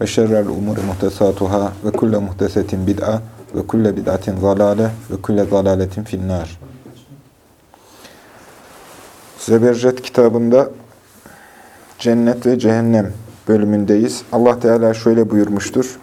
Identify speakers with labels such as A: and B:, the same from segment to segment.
A: ve şerrel umuri muhtesatuhâ ve kulle muhtesetin bid'a ve kulle bid'atin zalâle ve kulle zalâletin finnâr. Zebercet kitabında cennet ve cehennem bölümündeyiz. Allah Teala şöyle buyurmuştur.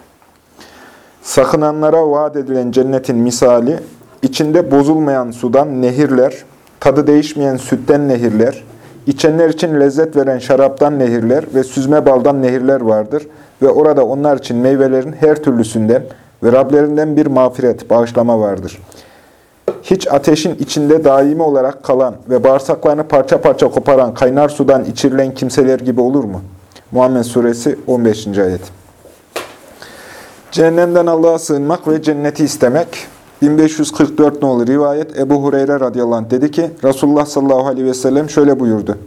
A: Sakınanlara vaat edilen cennetin misali, içinde bozulmayan sudan nehirler, tadı değişmeyen sütten nehirler, içenler için lezzet veren şaraptan nehirler ve süzme baldan nehirler vardır. Ve orada onlar için meyvelerin her türlüsünden ve Rablerinden bir mağfiret, bağışlama vardır. Hiç ateşin içinde daimi olarak kalan ve bağırsaklarını parça parça koparan kaynar sudan içirilen kimseler gibi olur mu? Muhammed Suresi 15. ayet. Cehennemden Allah'a sığınmak ve cenneti istemek. 1544 nolu rivayet Ebu Hureyre radıyallahu anh dedi ki Resulullah sallallahu aleyhi ve sellem şöyle buyurdu.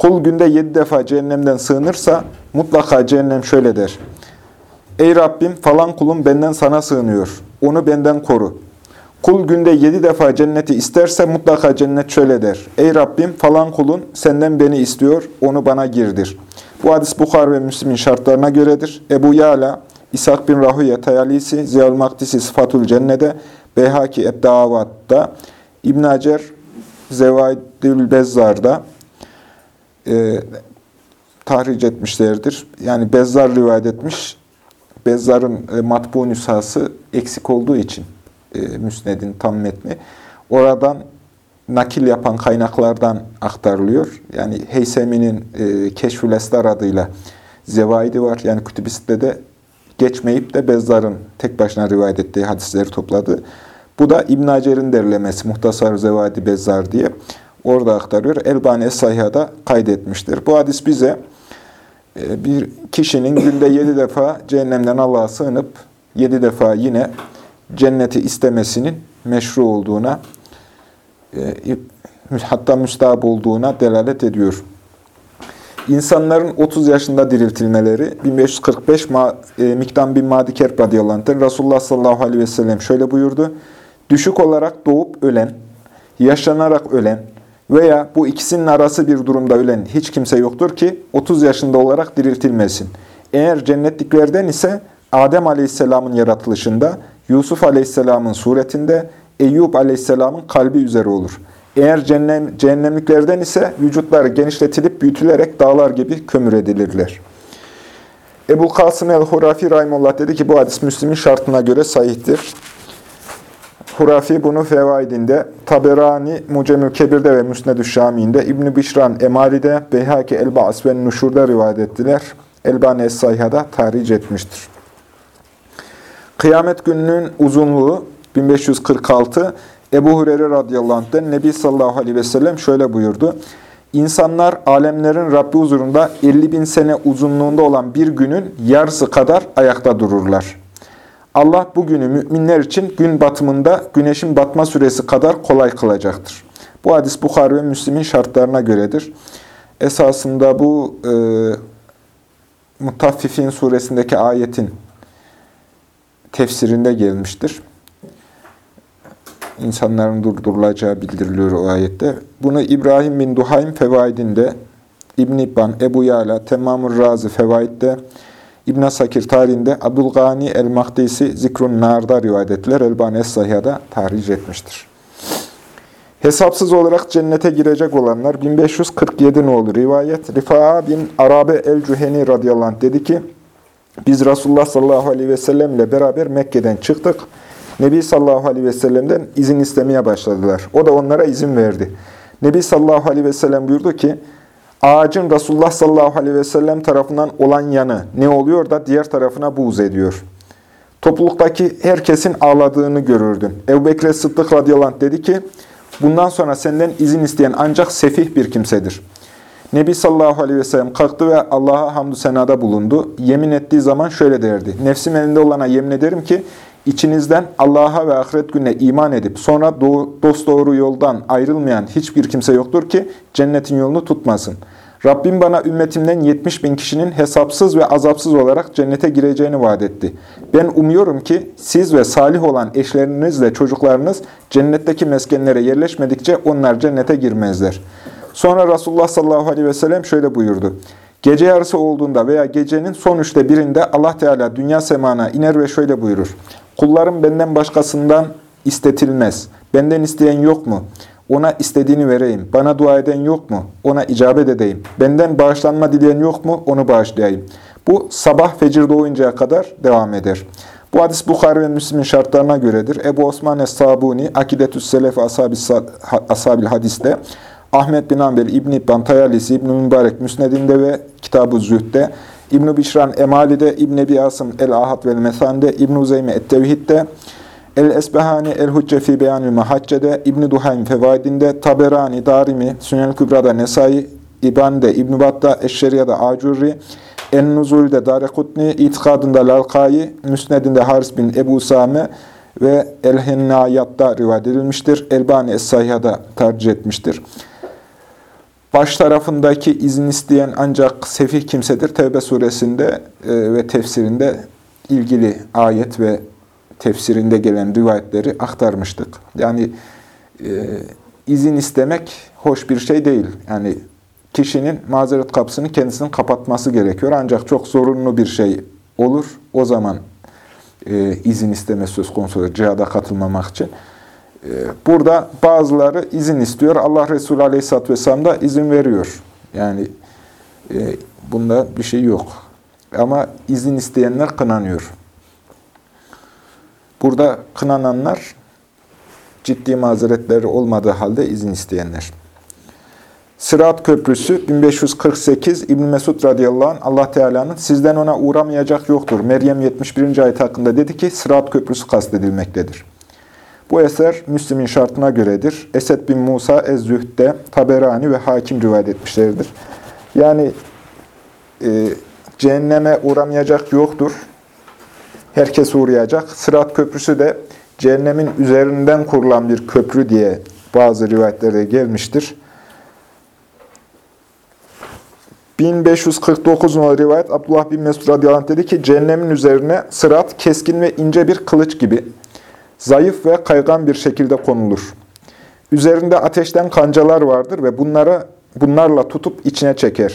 A: Kul günde yedi defa cehennemden sığınırsa mutlaka cehennem şöyle der. Ey Rabbim falan kulum benden sana sığınıyor. Onu benden koru. Kul günde yedi defa cenneti isterse mutlaka cennet şöyle der. Ey Rabbim falan kulun senden beni istiyor, onu bana girdir. Bu hadis Bukhar ve Müslim'in şartlarına göredir. Ebu Yala, İshak bin Rahüye Tayalisi, Ziyal Maktisi Sıfatul Cennede, Beyhaki Ebdavat'ta, İbn Hacer Zevaidül Bezzar'da e, tahric etmişlerdir. Yani Bezzar rivayet etmiş. Bezzar'ın e, matbu nüshası eksik olduğu için e, Müsned'in tam metni. Oradan nakil yapan kaynaklardan aktarılıyor. Yani Heysemi'nin e, Keşfül Eslar adıyla zevaidi var. Yani kütüb de geçmeyip de Bezzar'ın tek başına rivayet ettiği hadisleri topladı. Bu da İbn Hacer'in derlemesi Muhtasar Zevadi Bezzar diye orada aktarıyor. Elbani Es-Sahiha'da kaydetmiştir. Bu hadis bize e, bir kişinin günde yedi defa cehennemden Allah'a sığınıp yedi defa yine cenneti istemesinin meşru olduğuna e, hatta müstahap olduğuna delalet ediyor. İnsanların 30 yaşında diriltilmeleri 1545 e, Miktam bin Madi Kerb radıyallahu Resulullah sallallahu aleyhi ve sellem şöyle buyurdu. Düşük olarak doğup ölen, yaşlanarak ölen veya bu ikisinin arası bir durumda ölen hiç kimse yoktur ki 30 yaşında olarak diriltilmesin. Eğer cennetliklerden ise Adem aleyhisselamın yaratılışında, Yusuf aleyhisselamın suretinde, Eyyub aleyhisselamın kalbi üzere olur. Eğer cehennem, cehennemliklerden ise vücutları genişletilip büyütülerek dağlar gibi kömür edilirler. Ebu Kasım el-Hurafi Rahimullah dedi ki bu hadis Müslim'in şartına göre sahihtir. Hurafi bunu Fevaidinde, Taberani, Mucemül Kebir'de ve Müsned-ü Şami'inde, İbn-i Bişran Emali'de, Beyhaki El-Ba'as ve Nuşur'da rivayet ettiler. Elbani Es-Sayha'da tahric etmiştir. Kıyamet gününün uzunluğu 1546 Ebu Hureyre radıyallahu anh'den Nebi sallallahu aleyhi ve sellem şöyle buyurdu. İnsanlar alemlerin Rabbi huzurunda 50 bin sene uzunluğunda olan bir günün yarısı kadar ayakta dururlar. Allah bu günü müminler için gün batımında güneşin batma süresi kadar kolay kılacaktır. Bu hadis Bukhari ve Müslim'in şartlarına göredir. Esasında bu e, Mutaffifin suresindeki ayetin tefsirinde gelmiştir insanların durdurulacağı bildiriliyor o ayette. Bunu İbrahim bin Duhaym Fevaidinde, İbn İbban, Ebu Yala, Temamur Razi Fevaid'de, İbn Sakir tarihinde Abdülgani el-Mahdisi Zikrun Nar'da rivayet ettiler. Elbani Es-Sahiha'da tahric etmiştir. Hesapsız olarak cennete girecek olanlar 1547 nolu rivayet. Rifa'a bin Arabe el-Cüheni radıyallahu anh dedi ki, biz Resulullah sallallahu aleyhi ve sellem ile beraber Mekke'den çıktık. Nebi sallallahu aleyhi ve sellem'den izin istemeye başladılar. O da onlara izin verdi. Nebi sallallahu aleyhi ve sellem buyurdu ki, ağacın Resulullah sallallahu aleyhi ve sellem tarafından olan yanı ne oluyor da diğer tarafına buğz ediyor. Topluluktaki herkesin ağladığını görürdün. Ebu Bekir Sıddık radıyallahu dedi ki, bundan sonra senden izin isteyen ancak sefih bir kimsedir. Nebi sallallahu aleyhi ve sellem kalktı ve Allah'a hamdü senada bulundu. Yemin ettiği zaman şöyle derdi. Nefsim elinde olana yemin ederim ki içinizden Allah'a ve ahiret gününe iman edip sonra dost doğru yoldan ayrılmayan hiçbir kimse yoktur ki cennetin yolunu tutmasın. Rabbim bana ümmetimden 70 bin kişinin hesapsız ve azapsız olarak cennete gireceğini vaat etti. Ben umuyorum ki siz ve salih olan eşlerinizle çocuklarınız cennetteki meskenlere yerleşmedikçe onlar cennete girmezler.'' Sonra Resulullah sallallahu aleyhi ve sellem şöyle buyurdu. Gece yarısı olduğunda veya gecenin son üçte birinde Allah Teala dünya semana iner ve şöyle buyurur. Kullarım benden başkasından istetilmez. Benden isteyen yok mu? Ona istediğini vereyim. Bana dua eden yok mu? Ona icabet edeyim. Benden bağışlanma dileyen yok mu? Onu bağışlayayım. Bu sabah fecir doğuncaya kadar devam eder. Bu hadis Bukhari ve Müslim'in şartlarına göredir. Ebu Osman Es-Sabuni, Akidetüs Selef Ashabil Hadis'te Ahmet bin Ambel, İbn-i İbban, Tayalisi, İbn-i Mübarek Müsned'inde ve Kitab-ı Zühd'de, İbn-i Bişran Emali'de, İbn-i Ebi Asım El-Ahad ve El-Mesan'de, İbn-i Uzeyme Et-Tevhid'de, El-Esbehani El-Hucce fi Beyanül Mahacce'de, İbn-i Duhaym Fevaidinde, Taberani, Darimi, Sünel Kübra'da Nesai, İban'de, İbn-i Bat'ta, Eşşeriya'da Acurri, En-Nuzul'de Darekutni, İtikadında Lalkai, Müsned'inde Haris bin Ebu Same ve El-Hennayat'ta rivayet edilmiştir. Elbani Es-Sahiha'da tercih etmiştir. Baş tarafındaki izin isteyen ancak sefih kimsedir. Tevbe suresinde e, ve tefsirinde ilgili ayet ve tefsirinde gelen rivayetleri aktarmıştık. Yani e, izin istemek hoş bir şey değil. Yani kişinin mazeret kapısını kendisinin kapatması gerekiyor. Ancak çok zorunlu bir şey olur. O zaman e, izin isteme söz konusu olur cihada katılmamak için. Ee, burada bazıları izin istiyor. Allah Resulü Aleyhisselatü Vesselam da izin veriyor. Yani e, bunda bir şey yok. Ama izin isteyenler kınanıyor. Burada kınananlar ciddi mazeretleri olmadığı halde izin isteyenler. Sırat Köprüsü 1548 İbn Mesud radıyallahu anh Allah Teala'nın sizden ona uğramayacak yoktur. Meryem 71. ayet hakkında dedi ki Sırat Köprüsü kastedilmektedir. Bu eser Müslim'in şartına göredir. Esed bin Musa Ez-Zühd'de Taberani ve Hakim rivayet etmişlerdir. Yani e, cehenneme uğramayacak yoktur. Herkes uğrayacak. Sırat köprüsü de cehennemin üzerinden kurulan bir köprü diye bazı rivayetlerde gelmiştir. 1549 numaralı rivayet Abdullah bin Mesud radıyallahu anh dedi ki cehennemin üzerine sırat keskin ve ince bir kılıç gibi zayıf ve kaygan bir şekilde konulur. Üzerinde ateşten kancalar vardır ve bunları bunlarla tutup içine çeker.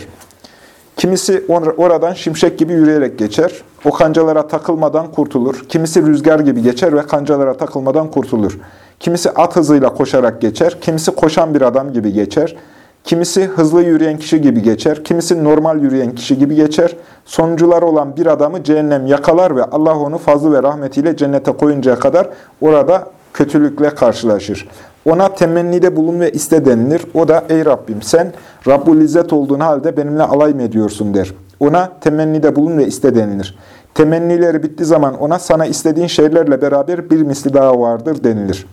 A: Kimisi oradan şimşek gibi yürüyerek geçer. O kancalara takılmadan kurtulur. Kimisi rüzgar gibi geçer ve kancalara takılmadan kurtulur. Kimisi at hızıyla koşarak geçer. Kimisi koşan bir adam gibi geçer. Kimisi hızlı yürüyen kişi gibi geçer, kimisi normal yürüyen kişi gibi geçer. Sonuncular olan bir adamı cehennem yakalar ve Allah onu fazlı ve rahmetiyle cennete koyuncaya kadar orada kötülükle karşılaşır. Ona temennide bulun ve iste denilir. O da ey Rabbim sen Rabbul İzzet olduğun halde benimle alay mı ediyorsun der. Ona temennide bulun ve iste denilir. Temennileri bittiği zaman ona sana istediğin şeylerle beraber bir misli daha vardır denilir.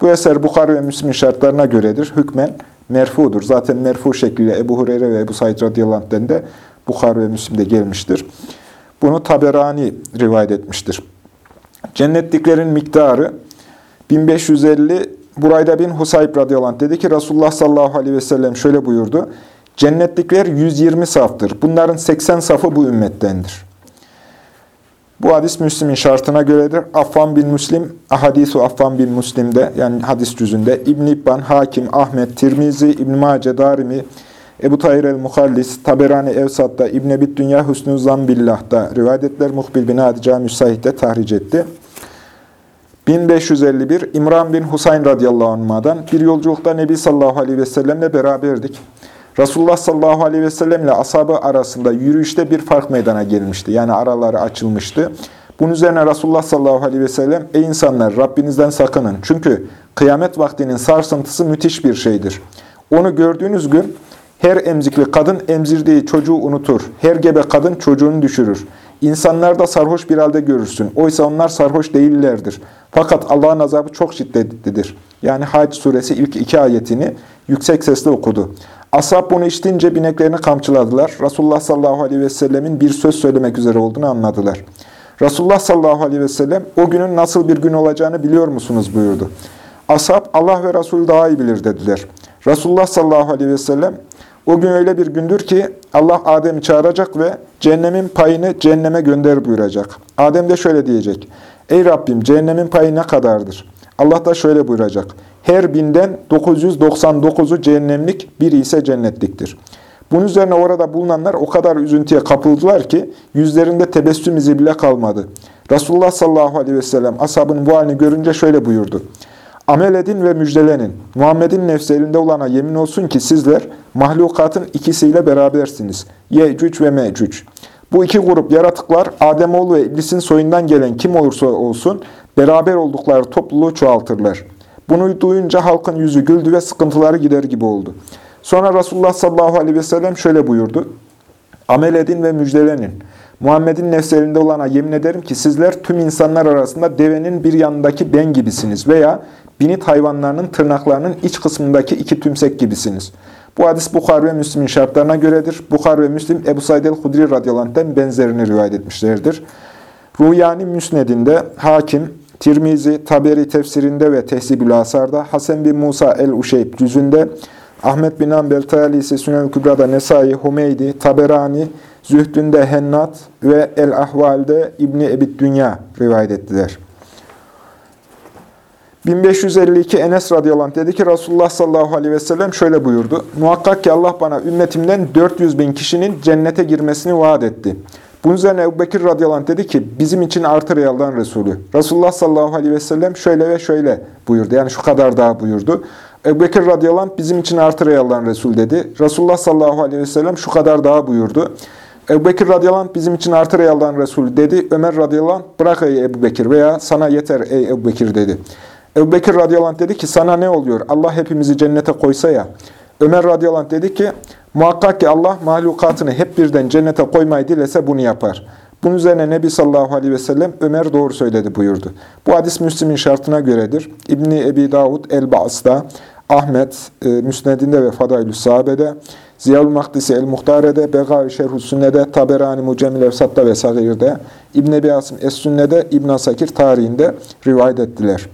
A: Bu eser Bukhari ve Müslim şartlarına göredir. Hükmen merfudur. Zaten merfu şekliyle Ebu Hureyre ve Ebu Said radıyallahu de Bukhari ve Müslim'de gelmiştir. Bunu Taberani rivayet etmiştir. Cennetliklerin miktarı 1550 Burayda bin Husayb radıyallahu anh dedi ki Resulullah sallallahu aleyhi ve sellem şöyle buyurdu. Cennetlikler 120 saftır. Bunların 80 safı bu ümmettendir. Bu hadis Müslim'in şartına göredir. Affan bin Müslim, Ahadisu Affan bin Müslim'de yani hadis cüzünde İbn İbban, Hakim, Ahmet, Tirmizi, İbn Mace, Darimi, Ebu Tahir el-Muhallis, Taberani Evsat'ta, İbn Ebit Dünya Hüsnü Zambillah'ta rivayetler Muhbil bin Adi Cami Sahih'te tahric etti. 1551 İmran bin Husayn radıyallahu anh'dan bir yolculukta Nebi sallallahu aleyhi ve sellemle beraberdik. Resulullah sallallahu aleyhi ve sellem ile ashabı arasında yürüyüşte bir fark meydana gelmişti. Yani araları açılmıştı. Bunun üzerine Resulullah sallallahu aleyhi ve sellem, Ey insanlar Rabbinizden sakının. Çünkü kıyamet vaktinin sarsıntısı müthiş bir şeydir. Onu gördüğünüz gün her emzikli kadın emzirdiği çocuğu unutur. Her gebe kadın çocuğunu düşürür. İnsanlar da sarhoş bir halde görürsün. Oysa onlar sarhoş değillerdir. Fakat Allah'ın azabı çok şiddetlidir. Yani Hac suresi ilk iki ayetini yüksek sesle okudu. Ashab bunu içtiğince bineklerini kamçıladılar. Resulullah sallallahu aleyhi ve sellemin bir söz söylemek üzere olduğunu anladılar. Resulullah sallallahu aleyhi ve sellem o günün nasıl bir gün olacağını biliyor musunuz buyurdu. Ashab Allah ve Resul daha iyi bilir dediler. Resulullah sallallahu aleyhi ve sellem o gün öyle bir gündür ki Allah Adem'i çağıracak ve cehennemin payını cehenneme gönder buyuracak. Adem de şöyle diyecek. Ey Rabbim cehennemin payı ne kadardır? Allah da şöyle buyuracak. Her binden 999'u cehennemlik, biri ise cennetliktir. Bunun üzerine orada bulunanlar o kadar üzüntüye kapıldılar ki yüzlerinde tebessüm izi bile kalmadı. Resulullah sallallahu aleyhi ve sellem ashabın bu halini görünce şöyle buyurdu. Amel edin ve müjdelenin. Muhammed'in nefsi elinde olana yemin olsun ki sizler mahlukatın ikisiyle berabersiniz. Yecüc ve Mecüc. Bu iki grup yaratıklar Ademoğlu ve İblisin soyundan gelen kim olursa olsun beraber oldukları topluluğu çoğaltırlar. Bunu duyunca halkın yüzü güldü ve sıkıntıları gider gibi oldu. Sonra Resulullah sallallahu aleyhi ve sellem şöyle buyurdu. Amel edin ve müjdelenin. Muhammed'in nefslerinde olana yemin ederim ki sizler tüm insanlar arasında devenin bir yanındaki ben gibisiniz veya binit hayvanlarının tırnaklarının iç kısmındaki iki tümsek gibisiniz. Bu hadis Bukhar ve Müslim'in şartlarına göredir. Bukhar ve Müslim Ebu Said el-Hudri radıyallahu benzerini rivayet etmişlerdir. Ruyani Müsned'inde, Hakim, Tirmizi, Taberi tefsirinde ve Tehsibül Asar'da, Hasan bin Musa el-Uşeyb cüzünde, Ahmet bin Ambel Tayalisi Sünnel Kübra'da Nesai, Humeydi, Taberani, Zühdünde Hennat ve El-Ahval'de İbni Ebid Dünya rivayet ettiler. 1552 Enes radıyallahu dedi ki Resulullah sallallahu aleyhi ve sellem şöyle buyurdu. Muhakkak ki Allah bana ümmetimden 400 bin kişinin cennete girmesini vaat etti. Bunun üzerine Ebu Bekir radıyallahu anh dedi ki bizim için artır yaldan Resulü. Resulullah sallallahu aleyhi ve sellem şöyle ve şöyle buyurdu. Yani şu kadar daha buyurdu. Ebu Bekir radıyallahu anh bizim için artır yaldan Resul dedi. Resulullah sallallahu aleyhi ve sellem şu kadar daha buyurdu. Ebu Bekir radıyallahu anh bizim için artır yaldan Resul dedi. Ömer radıyallahu anh bırak ey Ebu Bekir veya sana yeter ey Ebu Bekir dedi. Ebu Bekir radıyallahu anh dedi ki sana ne oluyor? Allah hepimizi cennete koysa ya. Ömer radıyallahu anh dedi ki muhakkak ki Allah mahlukatını hep birden cennete koymayı dilese bunu yapar. Bunun üzerine Nebi sallallahu aleyhi ve sellem Ömer doğru söyledi buyurdu. Bu hadis Müslim'in şartına göredir. İbni Ebi Davud El-Ba's'da, Ahmet e, Müsned'inde ve Fadailü Sahabe'de, Ziyal-ı Makdisi El-Muhtare'de, Begavi Şerhü Sünne'de, Taberani Mucemil Evsat'ta ve Sagir'de, İbn Ebi Asım Es-Sünne'de, İbn Asakir tarihinde rivayet ettiler.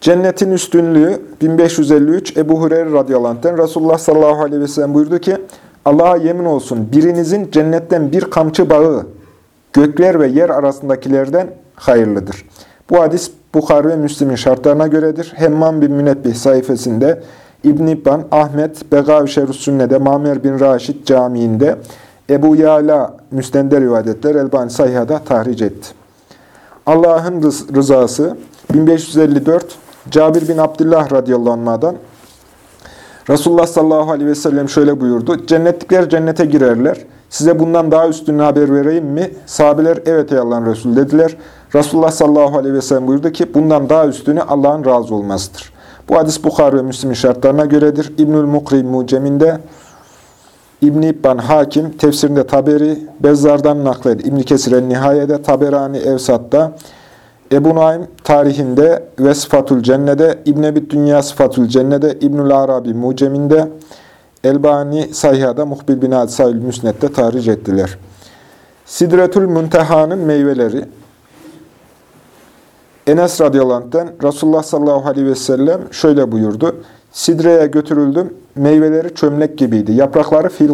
A: Cennetin üstünlüğü 1553 Ebu Hureyre radıyallahu anh'ten Resulullah sallallahu aleyhi ve sellem buyurdu ki Allah'a yemin olsun birinizin cennetten bir kamçı bağı gökler ve yer arasındakilerden hayırlıdır. Bu hadis Bukhari ve Müslim'in şartlarına göredir. Hemmam bin Münebbih sayfasında İbn İbban, Ahmet, Begavi Şerif Sünne'de, Mamer bin Raşid Camii'nde, Ebu Yala Müsned'de rivayetler Elbani Sayha'da tahric etti. Allah'ın rızası 1554 Cabir bin Abdullah radıyallahu anh'dan Resulullah sallallahu aleyhi ve sellem şöyle buyurdu. Cennetlikler cennete girerler. Size bundan daha üstünü haber vereyim mi? Sahabeler evet ey Allah'ın Resulü dediler. Resulullah sallallahu aleyhi ve sellem buyurdu ki bundan daha üstünü Allah'ın razı olmasıdır. Bu hadis Bukhari ve Müslim şartlarına göredir. İbnül Mukri Mucem'inde İbn İbban Hakim tefsirinde Taberi, Bezzar'dan nakled İbn Kesir Nihayede, Taberani Evsat'ta, Ebu Naim tarihinde ve Sıfatul Cenne'de, İbn Ebi Dünya Sıfatul Cenne'de, İbnül Arabi Mucem'inde, Elbani Sayha'da, Muhbil bin Hadisayül Müsnet'te tarih ettiler. Sidretül Münteha'nın meyveleri Enes radıyallahu Resulullah sallallahu aleyhi ve sellem şöyle buyurdu. Sidre'ye götürüldüm. Meyveleri çömlek gibiydi. Yaprakları fil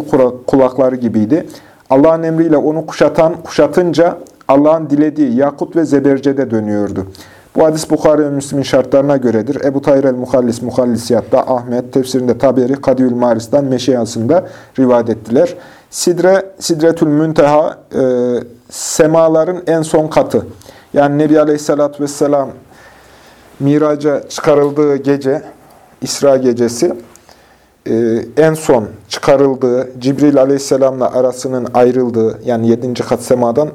A: kulakları gibiydi. Allah'ın emriyle onu kuşatan, kuşatınca Allah'ın dilediği yakut ve zebercede dönüyordu. Bu hadis Bukhari ve Müslim'in şartlarına göredir. Ebu Tayyir el-Muhallis, Muhallisiyat'ta, Ahmet, tefsirinde Taberi, Kadiyül Maris'tan Meşiyası'nda rivayet ettiler. Sidre, Sidretül Münteha, e, semaların en son katı. Yani Nebi Aleyhisselatü Vesselam miraca çıkarıldığı gece, İsra gecesi, e, en son çıkarıldığı, Cibril Aleyhisselam'la arasının ayrıldığı, yani yedinci kat semadan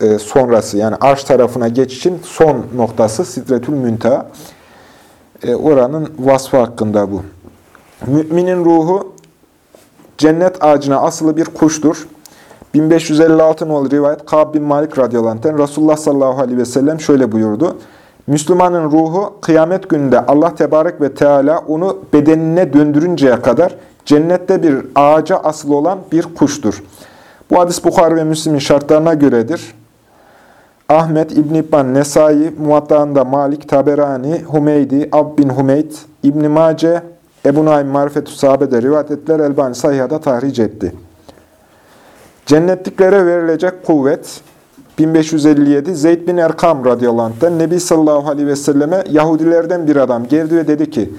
A: e, sonrası yani arş tarafına geçişin son noktası Sidretül Münteha. E, oranın vasfı hakkında bu. Müminin ruhu cennet ağacına asılı bir kuştur. 1556 nolu rivayet Kab bin Malik radıyallahu Resulullah sallallahu aleyhi ve sellem şöyle buyurdu. Müslümanın ruhu kıyamet gününde Allah Tebarek ve Teala onu bedenine döndürünceye kadar cennette bir ağaca asılı olan bir kuştur. Bu hadis Bukhari ve Müslim'in şartlarına göredir. Ahmet İbn İbban Nesai, Muatta'ında Malik, Taberani, Humeydi, Ab bin Humeyd, İbn Mace, Ebu Naim Marifetü Sahabe'de rivayet ettiler. Elbani Sayha'da tahric etti. Cennetliklere verilecek kuvvet 1557 Zeyd bin Erkam radıyallahu anh'ten Nebi sallallahu aleyhi ve selleme Yahudilerden bir adam geldi ve dedi ki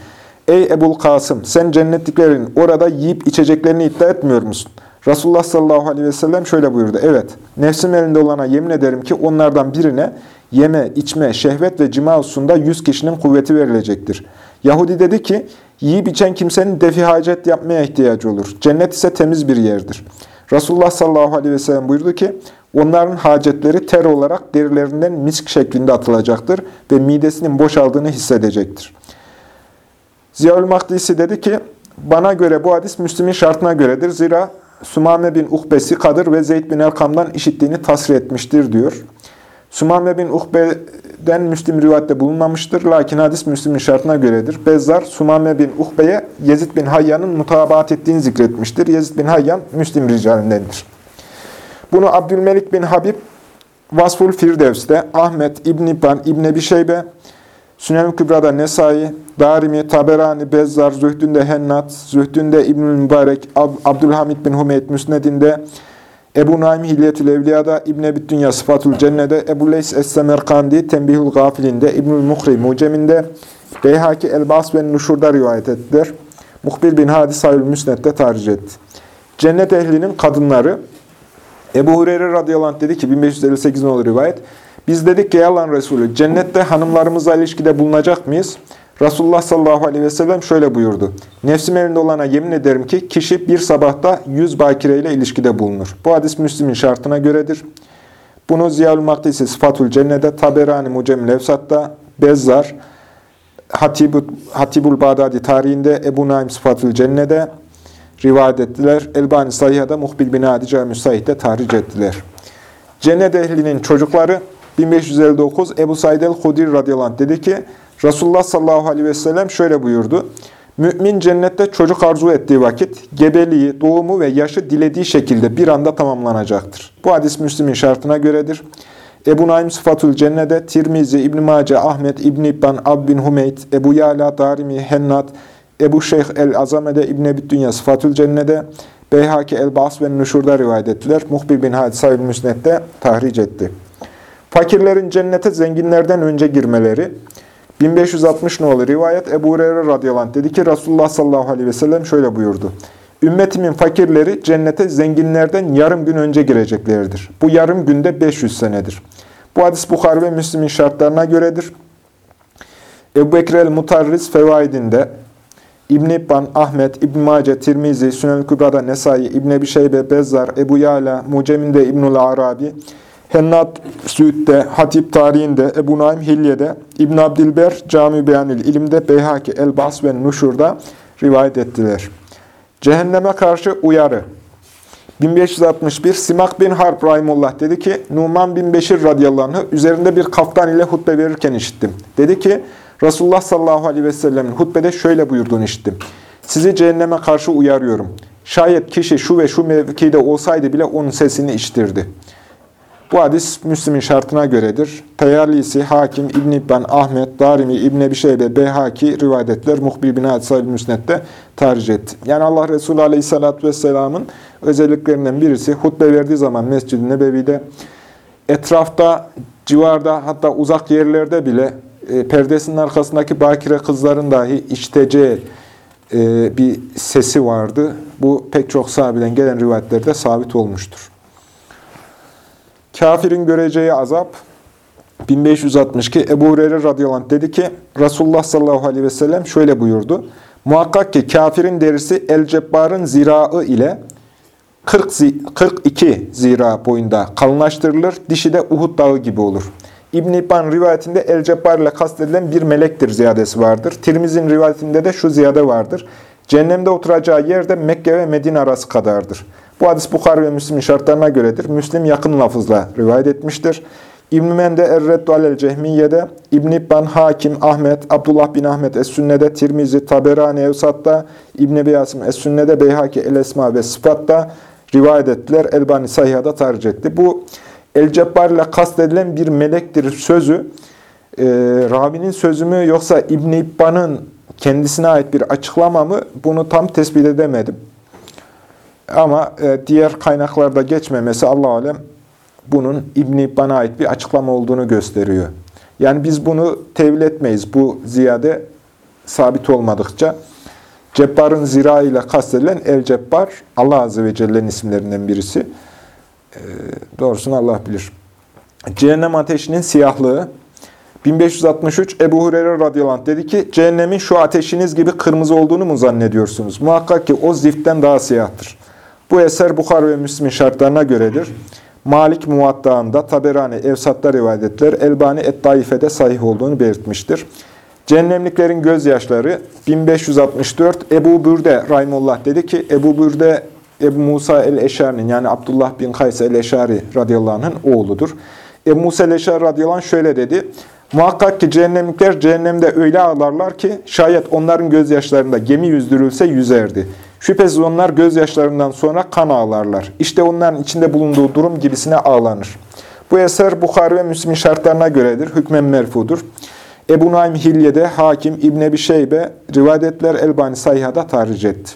A: Ey Ebul Kasım sen cennetliklerin orada yiyip içeceklerini iddia etmiyor musun? Resulullah sallallahu aleyhi ve sellem şöyle buyurdu. Evet, nefsim elinde olana yemin ederim ki onlardan birine yeme, içme, şehvet ve cima hususunda yüz kişinin kuvveti verilecektir. Yahudi dedi ki, yiyip içen kimsenin defi hacet yapmaya ihtiyacı olur. Cennet ise temiz bir yerdir. Resulullah sallallahu aleyhi ve sellem buyurdu ki, onların hacetleri ter olarak derilerinden misk şeklinde atılacaktır ve midesinin boşaldığını hissedecektir. Ziyaül Mahdisi dedi ki, bana göre bu hadis Müslüm'ün şartına göredir. Zira Sumame bin Uhbesi Kadır ve Zeyd bin Erkam'dan işittiğini tasvir etmiştir diyor. Sumame bin Uhbe'den Müslim rivayette bulunmamıştır. Lakin hadis Müslim'in şartına göredir. Bezzar, Sumame bin Uhbe'ye Yezid bin Hayyan'ın mutabaat ettiğini zikretmiştir. Yezid bin Hayyan, Müslim ricalindendir. Bunu Abdülmelik bin Habib, Vasful Firdevs'te, Ahmet, İbn İbban, İbn Ebi Şeybe, Sünen-i Kübra'da Nesai, Darimi, Taberani, Bezzar, Zühdünde Hennat, Zühdünde İbnül Mübarek, Ab Abdülhamid bin Hümeyt Müsned'inde, Ebu Naim Hilyetül Evliya'da, İbn Ebi Dünya Sıfatul Cenne'de, Ebu Leys Es-Semerkandi, Tembihül Gafilinde, İbnül Muhri Mucem'inde, Beyhaki Elbas ve Nuşur'da rivayet ettiler. Muhbir bin Hadis Hayül Müsned'de tarih etti. Cennet ehlinin kadınları, Ebu Hureyre radıyallahu anh dedi ki, 1558 olur rivayet, biz dedik ki Allah'ın Resulü, cennette hanımlarımızla ilişkide bulunacak mıyız? Resulullah sallallahu aleyhi ve sellem şöyle buyurdu. Nefsim elinde olana yemin ederim ki kişi bir sabahta yüz bakireyle ilişkide bulunur. Bu hadis Müslim'in şartına göredir. Bunu Ziyal-ül Maktisi Sıfatul Cennet'e, Taberani Mucem Levsat'ta, Bezzar, Hatibul, Hatibul Bağdadi tarihinde, Ebu Naim Sıfatul Cennet'e rivayet ettiler. Elbani Sahiha'da Muhbil bin Adi Cami Müsahit'te tahric ettiler. Cennet ehlinin çocukları 1559 Ebu Said el-Hudri radıyallahu anh dedi ki, Resulullah sallallahu aleyhi ve sellem şöyle buyurdu. Mümin cennette çocuk arzu ettiği vakit gebeliği, doğumu ve yaşı dilediği şekilde bir anda tamamlanacaktır. Bu hadis Müslim'in şartına göredir. Ebu Naim Sıfatul Cennede, Tirmizi, İbn-i Mace, Ahmet, İbn-i İbban, Ab bin Hümeyt, Ebu Yala, Darimi, Hennat, Ebu Şeyh el-Azame'de, İbn-i Dünya Sıfatul Cennede, Beyhaki el-Bas ve Nuşur'da rivayet ettiler. Muhbir bin Hadisayül Müsned'de tahric etti. Fakirlerin cennete zenginlerden önce girmeleri, 1560 nolu rivayet Ebu Hureyre radıyallahu dedi ki Resulullah sallallahu aleyhi ve sellem şöyle buyurdu. Ümmetimin fakirleri cennete zenginlerden yarım gün önce gireceklerdir. Bu yarım günde 500 senedir. Bu hadis Bukhari ve Müslim'in şartlarına göredir. Ebu Bekir el-Mutarriz fevaidinde İbn-i İbban, Ahmet, İbn-i Mace, Tirmizi, Sünen-i Kübra'da Nesai, İbn-i Ebi Şeybe, Bezzar, Ebu Yala, Mucem'inde İbnül Arabi, Hennat Süd'de, Hatip tarihinde, Ebu Naim Hilye'de, İbn Abdilber Cami Beyanil İlim'de, Beyhaki El-Bas ve Nuşur'da rivayet ettiler. Cehenneme karşı uyarı 1561 Simak bin Harp Rahimullah dedi ki, Numan bin Beşir radıyallahu anh üzerinde bir kaftan ile hutbe verirken işittim. Dedi ki, Resulullah sallallahu aleyhi ve sellemin hutbede şöyle buyurduğunu işittim. Sizi cehenneme karşı uyarıyorum. Şayet kişi şu ve şu mevkide olsaydı bile onun sesini iştirdi. Bu hadis Müslim'in şartına göredir. Teyarlisi, Hakim, İbn İbban, Ahmet, Darimi, İbn Ebi Şeybe, Beyhaki rivayet ettiler. Muhbir bin Hadisal Müsned'de tercih etti. Yani Allah Resulü Aleyhisselatü Vesselam'ın özelliklerinden birisi hutbe verdiği zaman Mescid-i Nebevi'de etrafta, civarda hatta uzak yerlerde bile e, perdesinin arkasındaki bakire kızların dahi işiteceği e, bir sesi vardı. Bu pek çok sahabeden gelen rivayetlerde sabit olmuştur. Kafirin göreceği azap 1562 Ebu Hureyre radıyallahu anh dedi ki Resulullah sallallahu aleyhi ve sellem şöyle buyurdu. Muhakkak ki kafirin derisi El-Cebbar'ın zirağı ile 40 zi 42 zira boyunda kalınlaştırılır. Dişi de Uhud dağı gibi olur. İbn-i İbban rivayetinde El-Cebbar ile kastedilen bir melektir ziyadesi vardır. Tirmiz'in rivayetinde de şu ziyade vardır. Cehennemde oturacağı yerde Mekke ve Medine arası kadardır. Bu hadis Bukhari ve Müslim'in şartlarına göredir. Müslim yakın lafızla rivayet etmiştir. İbn-i Mende Erreddu Alel Cehmiye'de, İbn-i İbban, Hakim, Ahmet, Abdullah bin Ahmet Es-Sünne'de, Tirmizi, Taberani Evsat'ta, İbn-i Beyasım Es-Sünne'de, Beyhaki El-Esma ve Sıfat'ta rivayet ettiler. Elbani Sahiha'da tercih etti. Bu El-Cebbar ile kastedilen bir melektir sözü. E, Rabi'nin sözü mü yoksa İbn-i İbban'ın kendisine ait bir açıklama mı bunu tam tespit edemedim. Ama e, diğer kaynaklarda geçmemesi Allah alem bunun İbn-i İbban'a ait bir açıklama olduğunu gösteriyor. Yani biz bunu tevil etmeyiz. Bu ziyade sabit olmadıkça. Cebbar'ın zira ile kastedilen El-Cebbar, Allah Azze ve Celle'nin isimlerinden birisi. E, doğrusunu Allah bilir. Cehennem ateşinin siyahlığı. 1563 Ebu Hureyre radıyallahu anh dedi ki, cehennemin şu ateşiniz gibi kırmızı olduğunu mu zannediyorsunuz? Muhakkak ki o ziftten daha siyahtır. Bu eser Bukhar ve Müslim şartlarına göredir. Malik Muvatta'ında, Taberani, Evsat'ta rivayet ettiler. Elbani Et-Daife'de sahih olduğunu belirtmiştir. Cehennemliklerin gözyaşları 1564 Ebu Bürde Rahimullah dedi ki Ebu Bürde Ebu Musa el-Eşari'nin yani Abdullah bin Kays el-Eşari radıyallahu anh'ın oğludur. Ebu Musa el-Eşari radıyallahu anh şöyle dedi. Muhakkak ki cehennemlikler cehennemde öyle ağlarlar ki şayet onların gözyaşlarında gemi yüzdürülse yüzerdi. Şüphesiz onlar gözyaşlarından sonra kan ağlarlar. İşte onların içinde bulunduğu durum gibisine ağlanır. Bu eser Bukhari ve Müslim şartlarına göredir. Hükmen merfudur. Ebu Naim Hilye'de, Hakim, İbn Ebi Şeybe, rivayetler Elbani Sayha'da tarih etti.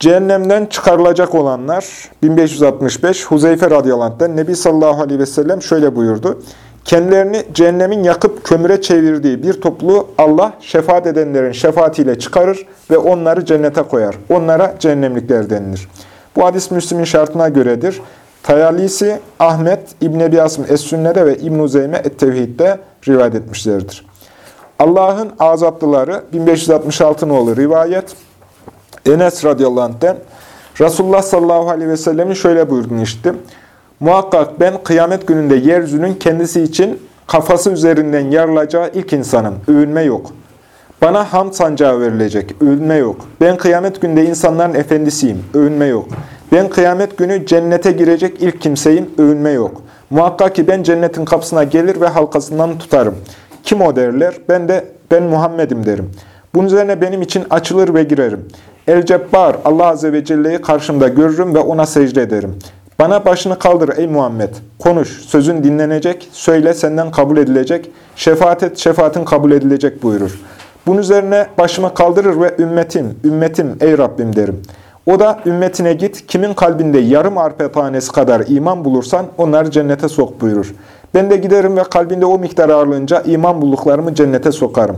A: Cehennemden çıkarılacak olanlar 1565 Huzeyfe radıyallahu anh'den Nebi sallallahu aleyhi ve sellem şöyle buyurdu. Kendilerini cehennemin yakıp kömüre çevirdiği bir topluluğu Allah şefaat edenlerin şefaatiyle çıkarır ve onları cennete koyar. Onlara cehennemlikler denilir. Bu hadis Müslim'in şartına göredir. Tayalisi, Ahmet, İbn Ebi Asım Es-Sünne'de ve İbn Zeyme Et-Tevhid'de rivayet etmişlerdir. Allah'ın azaplıları 1566 nolu rivayet Enes radıyallahu anh'den Resulullah sallallahu aleyhi ve sellemin şöyle buyurduğunu işittim. Muhakkak ben kıyamet gününde yeryüzünün kendisi için kafası üzerinden yarılacağı ilk insanım. Övünme yok. Bana ham sancağı verilecek. Övünme yok. Ben kıyamet günde insanların efendisiyim. Övünme yok. Ben kıyamet günü cennete girecek ilk kimseyim. Övünme yok. Muhakkak ki ben cennetin kapısına gelir ve halkasından tutarım. Kim o derler? Ben de ben Muhammed'im derim. Bunun üzerine benim için açılır ve girerim. El Cebbar Allah Azze ve Celle'yi karşımda görürüm ve ona secde ederim. Bana başını kaldır ey Muhammed. Konuş, sözün dinlenecek, söyle senden kabul edilecek, şefaat et, şefaatin kabul edilecek buyurur. Bunun üzerine başımı kaldırır ve ümmetim, ümmetim ey Rabbim derim. O da ümmetine git, kimin kalbinde yarım arpa tanesi kadar iman bulursan onları cennete sok buyurur. Ben de giderim ve kalbinde o miktar ağırlığınca iman bulduklarımı cennete sokarım.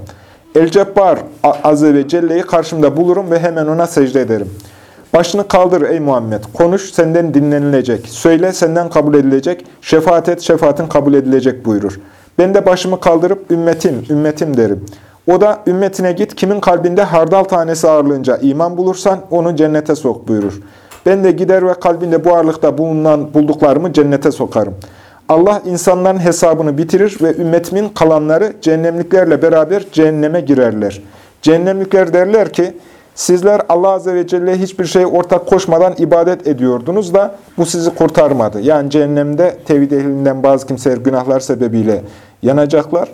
A: El Cebbar Azze ve Celle'yi karşımda bulurum ve hemen ona secde ederim.'' Başını kaldır ey Muhammed. Konuş senden dinlenilecek. Söyle senden kabul edilecek. Şefaat et şefaatin kabul edilecek buyurur. Ben de başımı kaldırıp ümmetim, ümmetim derim. O da ümmetine git kimin kalbinde hardal tanesi ağırlığınca iman bulursan onu cennete sok buyurur. Ben de gider ve kalbinde bu ağırlıkta bulunan bulduklarımı cennete sokarım. Allah insanların hesabını bitirir ve ümmetimin kalanları cehennemliklerle beraber cehenneme girerler. Cehennemlikler derler ki, Sizler Allah Azze ve Celle'ye hiçbir şey ortak koşmadan ibadet ediyordunuz da bu sizi kurtarmadı. Yani cehennemde tevhid ehlinden bazı kimseler günahlar sebebiyle yanacaklar.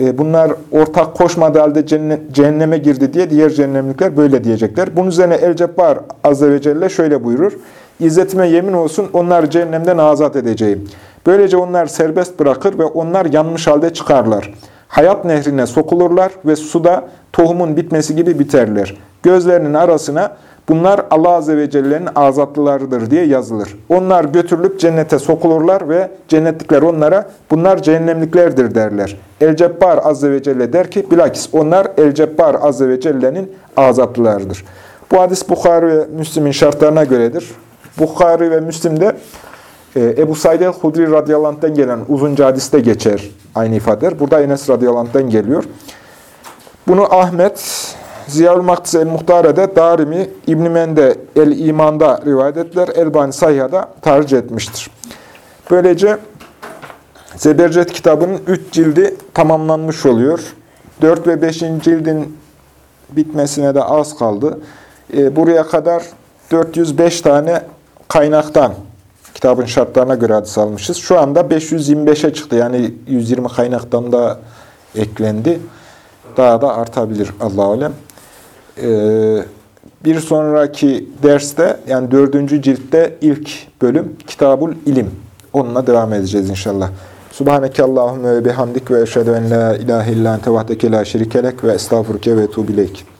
A: E, bunlar ortak koşmadığı halde cehenneme girdi diye diğer cehennemlikler böyle diyecekler. Bunun üzerine El Cebbar Azze ve Celle şöyle buyurur. İzzetime yemin olsun onları cehennemden azat edeceğim. Böylece onlar serbest bırakır ve onlar yanmış halde çıkarlar. Hayat nehrine sokulurlar ve suda tohumun bitmesi gibi biterler gözlerinin arasına bunlar Allah Azze ve Celle'nin azatlılarıdır diye yazılır. Onlar götürülüp cennete sokulurlar ve cennetlikler onlara bunlar cehennemliklerdir derler. El-Cebbar Azze ve Celle der ki bilakis onlar El-Cebbar Azze ve Celle'nin azatlılarıdır. Bu hadis Bukhari ve Müslim'in şartlarına göredir. Bukhari ve Müslim'de e, Ebu Said el-Hudri radıyallahu gelen uzunca hadiste geçer aynı ifadeler. Burada Enes radıyallahu geliyor. Bunu Ahmet, Ziyal Maktis el-Muhtare'de Darimi, İbn-i Mende el-İman'da rivayet ettiler. Elbani Sayha'da tercih etmiştir. Böylece Zebercet kitabının 3 cildi tamamlanmış oluyor. 4 ve 5. cildin bitmesine de az kaldı. E, buraya kadar 405 tane kaynaktan Kitabın şartlarına göre hadis almışız. Şu anda 525'e çıktı. Yani 120 kaynaktan da eklendi. Daha da artabilir Allah alem. Ee, bir sonraki derste yani dördüncü ciltte ilk bölüm Kitabul İlim. Onunla devam edeceğiz inşallah. Subhaneke Allahümme ve bihamdik ve eşhedü en la ilahe illa ente vahdeke la şerikelek ve estağfurke ve etubileyk.